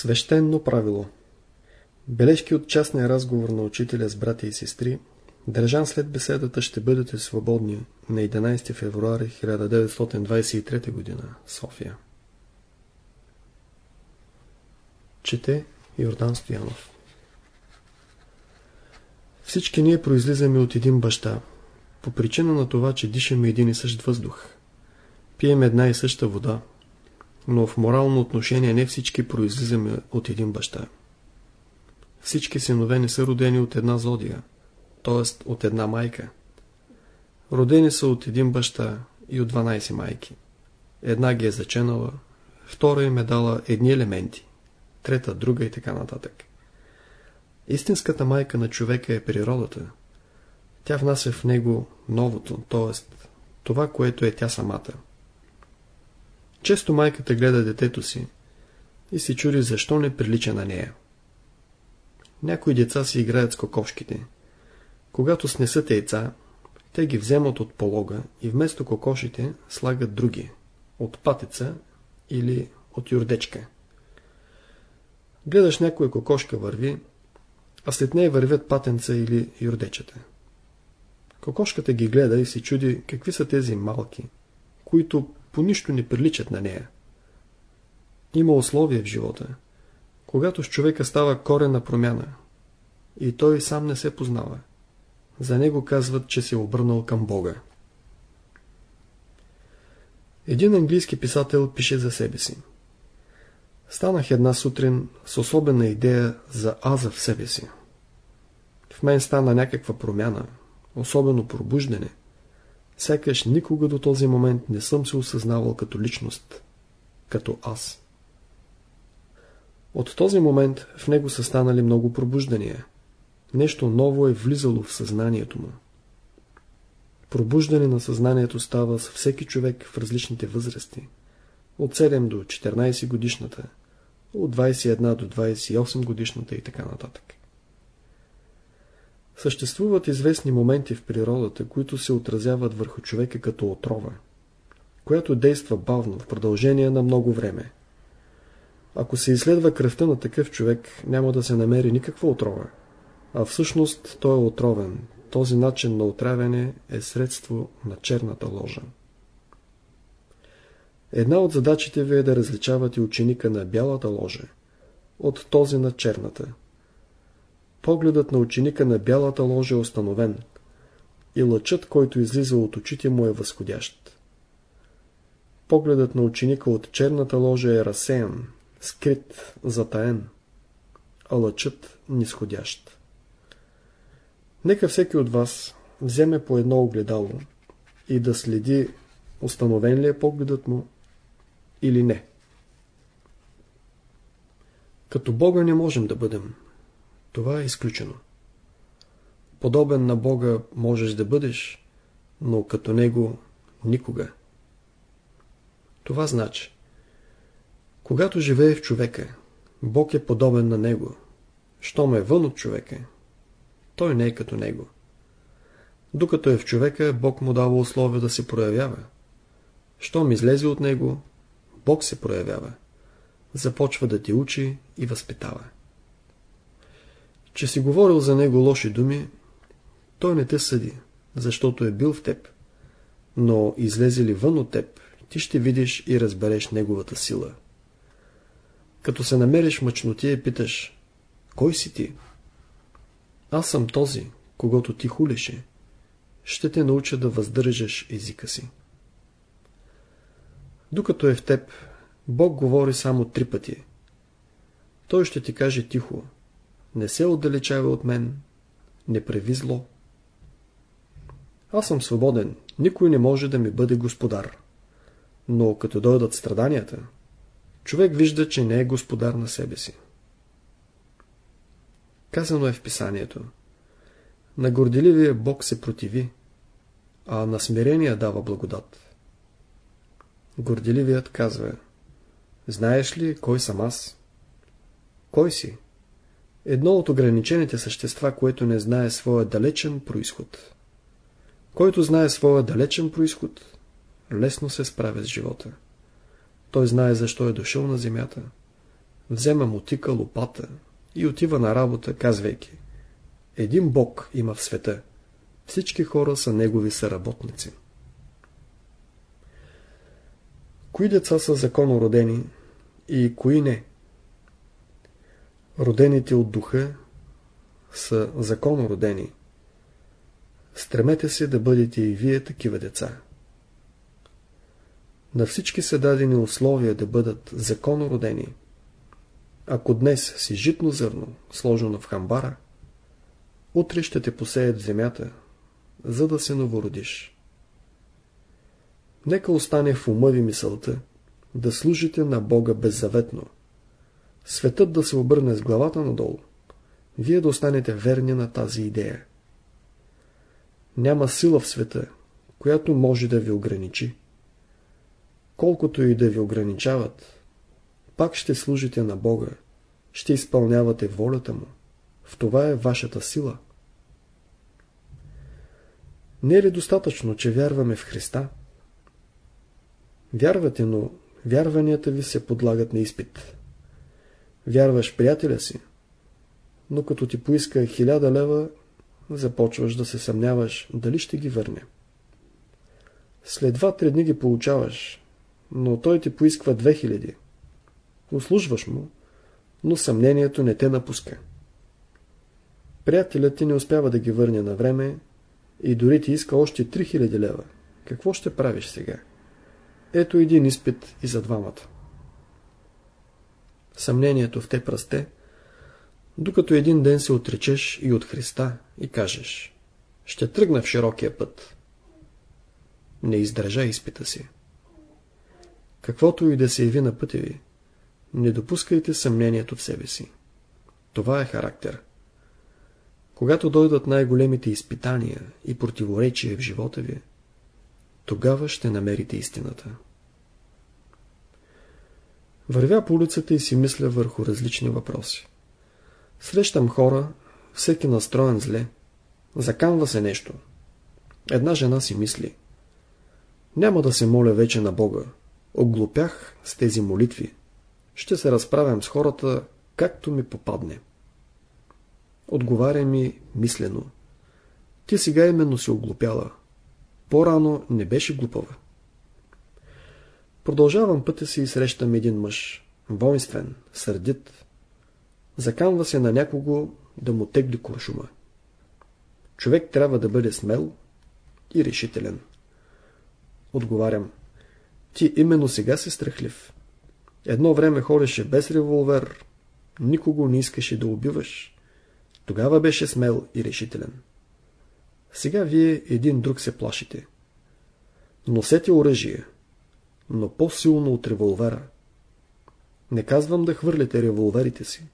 Свещено правило Бележки от частния разговор на учителя с братя и сестри, държан след беседата ще бъдете свободни на 11 февруари 1923 г. София. Чете Йордан Стоянов Всички ние произлизаме от един баща, по причина на това, че дишаме един и същ въздух. Пием една и съща вода, но в морално отношение не всички произлизаме от един баща. Всички синове не са родени от една зодия, т.е. от една майка. Родени са от един баща и от 12 майки. Една ги е заченала, втора им е дала едни елементи, трета друга и така нататък. Истинската майка на човека е природата. Тя внася в него новото, т.е. това, което е тя самата. Често майката гледа детето си и се чуди защо не прилича на нея. Някои деца си играят с кокошките. Когато снесат яйца, те ги вземат от полога и вместо кокошите слагат други, от патеца или от юрдечка. Гледаш някоя кокошка върви, а след нея вървят патенца или юрдечета. Кокошката ги гледа и се чуди какви са тези малки, които по нищо не приличат на нея. Има условия в живота, когато с човека става корена промяна и той сам не се познава. За него казват, че се е обърнал към Бога. Един английски писател пише за себе си. Станах една сутрин с особена идея за аза в себе си. В мен стана някаква промяна, особено пробуждане. Сякаш никога до този момент не съм се осъзнавал като личност, като аз. От този момент в него са станали много пробуждания. Нещо ново е влизало в съзнанието му. Пробуждане на съзнанието става с всеки човек в различните възрасти. От 7 до 14 годишната, от 21 до 28 годишната и така нататък. Съществуват известни моменти в природата, които се отразяват върху човека като отрова, която действа бавно в продължение на много време. Ако се изследва кръвта на такъв човек, няма да се намери никаква отрова. А всъщност той е отровен. Този начин на отравяне е средство на черната ложа. Една от задачите ви е да различавате ученика на бялата ложа от този на черната. Погледът на ученика на бялата ложа е установен и лъчът, който излиза от очите му е възходящ. Погледът на ученика от черната ложа е разсеян, скрит, затаен, а лъчът нисходящ. Нека всеки от вас вземе по едно огледало и да следи установен ли е погледът му или не. Като Бога не можем да бъдем. Това е изключено. Подобен на Бога можеш да бъдеш, но като Него никога. Това значи, когато живее в човека, Бог е подобен на Него. Щом е вън от човека, той не е като него. Докато е в човека, Бог му дава условия да се проявява. Щом излезе от него, Бог се проявява. Започва да те учи и възпитава. Че си говорил за него лоши думи, той не те съди, защото е бил в теб. Но излезе ли вън от теб, ти ще видиш и разбереш неговата сила. Като се намериш мъчнотия и питаш, кой си ти? Аз съм този, когато ти хулеше. Ще те науча да въздържаш езика си. Докато е в теб, Бог говори само три пъти. Той ще ти каже тихо. Не се отдалечава от мен. Не прави зло. Аз съм свободен. Никой не може да ми бъде господар. Но като дойдат страданията, човек вижда, че не е господар на себе си. Казано е в писанието. На горделивия Бог се противи, а на смирения дава благодат. Горделивият казва Знаеш ли кой съм аз? Кой си? Едно от ограничените същества, което не знае своя далечен происход. Който знае своя далечен происход, лесно се справя с живота. Той знае защо е дошъл на земята, взема мотика, лопата и отива на работа, казвайки Един Бог има в света. Всички хора са негови съработници. Кои деца са законородени и кои не? Родените от духа са законородени. Стремете се да бъдете и вие такива деца. На всички са дадени условия да бъдат законородени. Ако днес си житно зърно, сложено в хамбара, утре ще те посеят в земята, за да се новородиш. Нека остане в ума ви мисълта да служите на Бога беззаветно. Светът да се обърне с главата надолу. Вие да останете верни на тази идея. Няма сила в света, която може да ви ограничи. Колкото и да ви ограничават, пак ще служите на Бога, ще изпълнявате волята Му. В това е вашата сила. Не е ли достатъчно, че вярваме в Христа? Вярвате, но вярванията ви се подлагат на изпит. Вярваш приятеля си, но като ти поиска хиляда лева, започваш да се съмняваш дали ще ги върне. След два-три дни ги получаваш, но той ти поисква 2000. Услужваш му, но съмнението не те напуска. Приятелят ти не успява да ги върне на време и дори ти иска още 3000 лева. Какво ще правиш сега? Ето един изпит и за двамата. Съмнението в те прасте, докато един ден се отречеш и от Христа и кажеш ще тръгна в широкия път. Не издържа изпита си. Каквото и да се яви на пътя ви, не допускайте съмнението в себе си. Това е характер. Когато дойдат най-големите изпитания и противоречия в живота ви, тогава ще намерите истината. Вървя по улицата и си мисля върху различни въпроси. Срещам хора, всеки настроен зле. Заканва се нещо. Една жена си мисли. Няма да се моля вече на Бога. Оглупях с тези молитви. Ще се разправям с хората, както ми попадне. Отговаря ми мислено. Ти сега именно си оглупяла. По-рано не беше глупава. Продължавам пътя си и срещам един мъж. Воинствен, сърдит. Заканва се на някого да му тегли куршума. Човек трябва да бъде смел и решителен. Отговарям. Ти именно сега си страхлив. Едно време ходеше без револвер, никого не искаше да убиваш. Тогава беше смел и решителен. Сега вие един друг се плашите. Носете оръжие, но по-силно от револвера. Не казвам да хвърляте револверите си.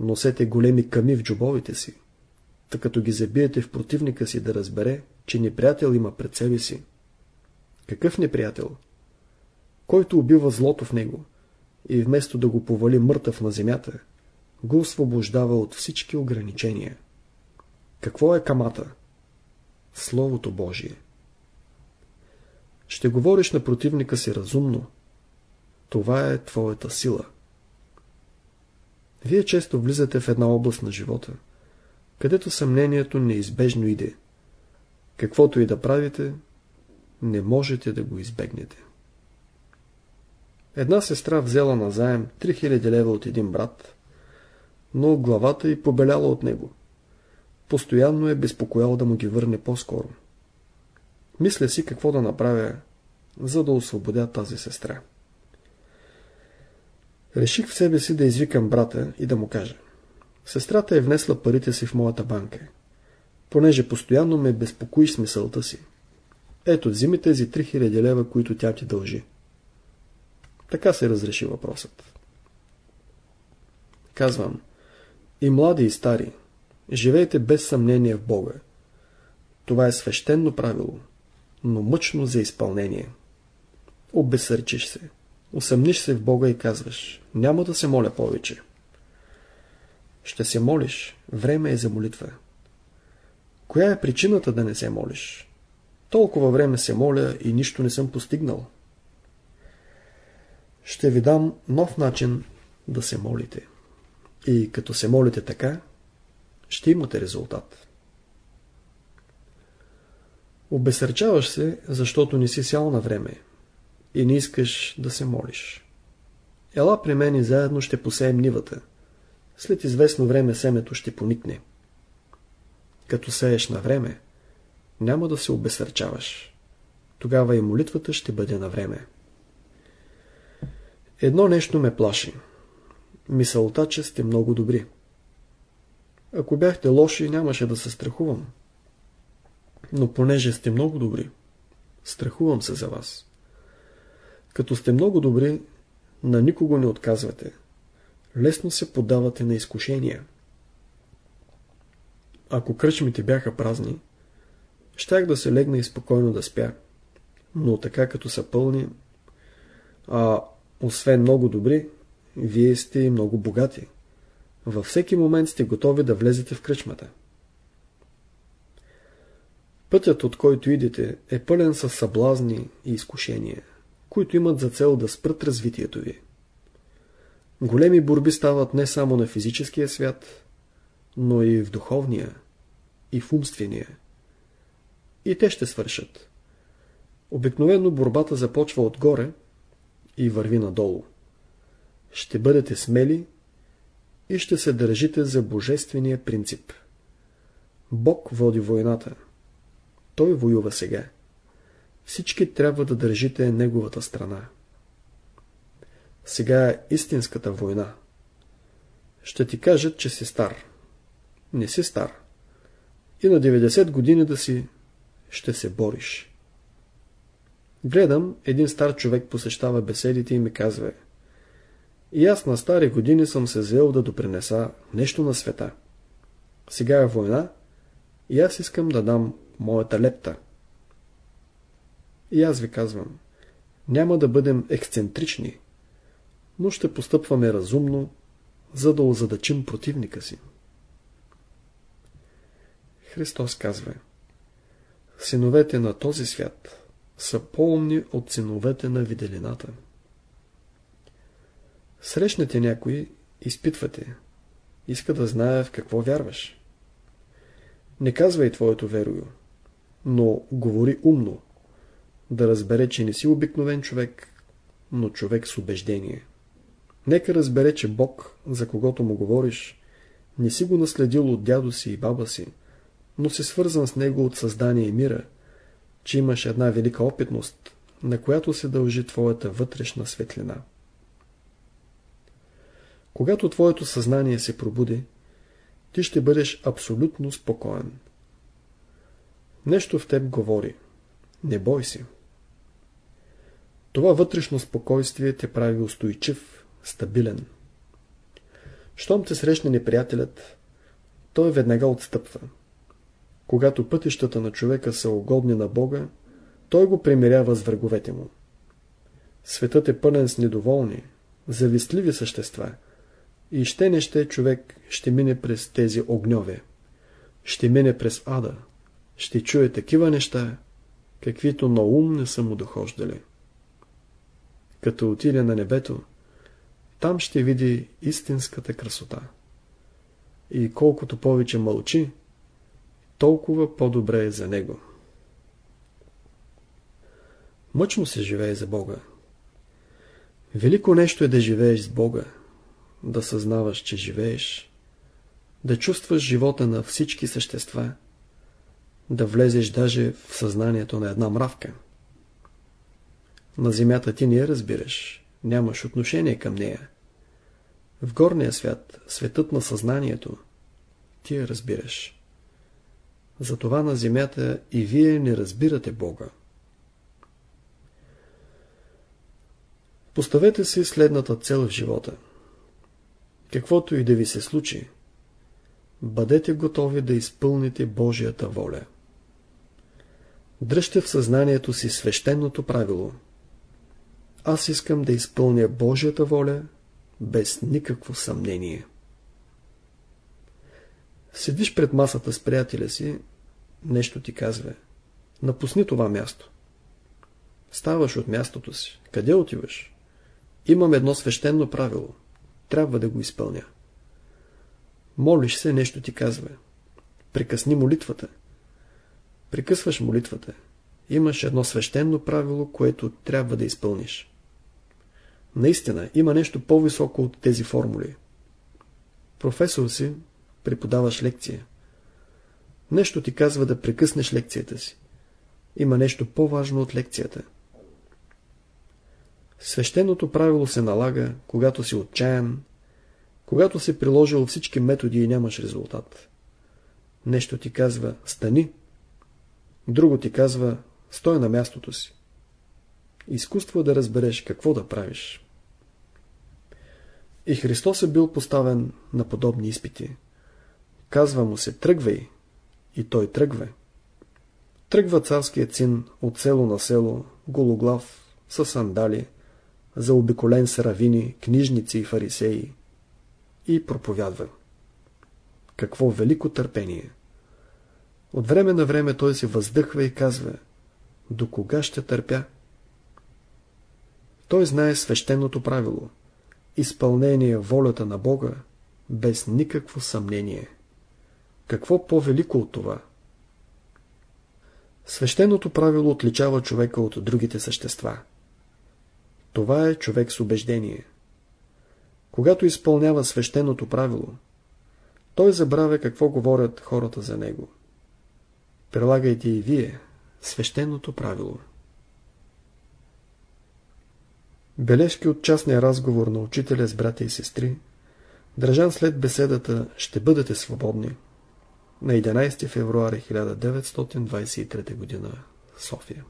Носете големи ками в джобовите си, тъй като ги забиете в противника си да разбере, че неприятел има пред себе си. Какъв неприятел? Който убива злото в него и вместо да го повали мъртъв на земята, го освобождава от всички ограничения. Какво е камата? Словото Божие. Ще говориш на противника си разумно. Това е твоята сила. Вие често влизате в една област на живота, където съмнението неизбежно иде. Каквото и да правите, не можете да го избегнете. Една сестра взела на заем 3000 лева от един брат, но главата й побеляла от него. Постоянно е безпокоял да му ги върне по-скоро. Мисля си какво да направя, за да освободя тази сестра. Реших в себе си да извикам брата и да му кажа. Сестрата е внесла парите си в моята банка, понеже постоянно ме безпокоиш с мисълта си. Ето, взими тези 3000 лева, които тя ти дължи. Така се разреши въпросът. Казвам, и млади и стари, живейте без съмнение в Бога. Това е свещено правило, но мъчно за изпълнение. Обесърчиш се, усъмниш се в Бога и казваш, няма да се моля повече. Ще се молиш, време е за молитва. Коя е причината да не се молиш? Толкова време се моля и нищо не съм постигнал. Ще ви дам нов начин да се молите. И като се молите така, ще имате резултат. Обесърчаваш се, защото не си сял на време и не искаш да се молиш. Ела при мен и заедно ще посеем нивата. След известно време семето ще поникне. Като сееш на време, няма да се обесърчаваш. Тогава и молитвата ще бъде на време. Едно нещо ме плаши. Мисълта, че сте много добри. Ако бяхте лоши, нямаше да се страхувам. Но понеже сте много добри, страхувам се за вас. Като сте много добри, на никого не отказвате. Лесно се подавате на изкушения. Ако кръчмите бяха празни, щях да се легна и спокойно да спя. Но така като са пълни, а освен много добри, вие сте и много богати. Във всеки момент сте готови да влезете в кръчмата. Пътят, от който идете, е пълен с съблазни и изкушения, които имат за цел да спрат развитието ви. Големи борби стават не само на физическия свят, но и в духовния, и в умствения. И те ще свършат. Обикновено борбата започва отгоре и върви надолу. Ще бъдете смели и ще се държите за божествения принцип. Бог води войната. Той воюва сега. Всички трябва да държите неговата страна. Сега е истинската война. Ще ти кажат, че си стар. Не си стар. И на 90 години да си, ще се бориш. Гледам, един стар човек посещава беседите и ми казва И аз на стари години съм се взел да допринеса нещо на света. Сега е война и аз искам да дам моята лепта. И аз ви казвам, няма да бъдем ексцентрични, но ще постъпваме разумно, за да озадачим противника си. Христос казва Синовете на този свят са по-умни от синовете на виделината. Срещнете някой, изпитвате, иска да знае в какво вярваш. Не казвай твоето верою, но говори умно, да разбере, че не си обикновен човек, но човек с убеждение. Нека разбере, че Бог, за когото му говориш, не си го наследил от дядо си и баба си, но си свързан с него от създание и мира, че имаш една велика опитност, на която се дължи твоята вътрешна светлина. Когато твоето съзнание се пробуди, ти ще бъдеш абсолютно спокоен. Нещо в теб говори. Не бой се. Това вътрешно спокойствие те прави устойчив, стабилен. Щом те срещне неприятелят, той веднага отстъпва. Когато пътищата на човека са угодни на Бога, той го примирява с враговете му. Светът е пълен с недоволни, завистливи същества и ще не ще човек ще мине през тези огньове. Ще мине през ада, ще чуе такива неща, каквито на ум не са му дохождали. Като отиде на небето, там ще види истинската красота. И колкото повече мълчи, толкова по-добре е за него. Мъчно се живее за Бога. Велико нещо е да живееш с Бога, да съзнаваш, че живееш, да чувстваш живота на всички същества, да влезеш даже в съзнанието на една мравка. На земята ти не я разбираш, нямаш отношение към нея. В горния свят, светът на съзнанието, ти я разбираш. Затова на земята и вие не разбирате Бога. Поставете си следната цел в живота. Каквото и да ви се случи, бъдете готови да изпълните Божията воля. Дръжте в съзнанието си свещеното правило. Аз искам да изпълня Божията воля без никакво съмнение. Седиш пред масата с приятеля си, нещо ти казва. Напусни това място. Ставаш от мястото си. Къде отиваш? Имам едно свещено правило. трябва да го изпълня. Молиш се, нещо ти казва. Прекъсни молитвата. Прекъсваш молитвата. Имаш едно свещено правило, което трябва да изпълниш. Наистина, има нещо по-високо от тези формули. Професор си, преподаваш лекция. Нещо ти казва да прекъснеш лекцията си. Има нещо по-важно от лекцията. Свещеното правило се налага, когато си отчаян, когато си приложил всички методи и нямаш резултат. Нещо ти казва «стани», друго ти казва «стой на мястото си». Изкуство е да разбереш какво да правиш. И Христос е бил поставен на подобни изпити. Казва му се «тръгвай» и той тръгва. Тръгва царският син от село на село, гологлав, с сандали, заобиколен с равини, книжници и фарисеи и проповядва. Какво велико търпение! От време на време той се въздъхва и казва До кога ще търпя? Той знае свещеното правило изпълнение волята на Бога без никакво съмнение. Какво по-велико от това? Свещеното правило отличава човека от другите същества. Това е човек с убеждение. Когато изпълнява свещеното правило, той забравя какво говорят хората за него. Прилагайте и вие свещеното правило. Бележки от частния разговор на учителя с брата и сестри, държан след беседата «Ще бъдете свободни» на 11 февруари 1923 г. София.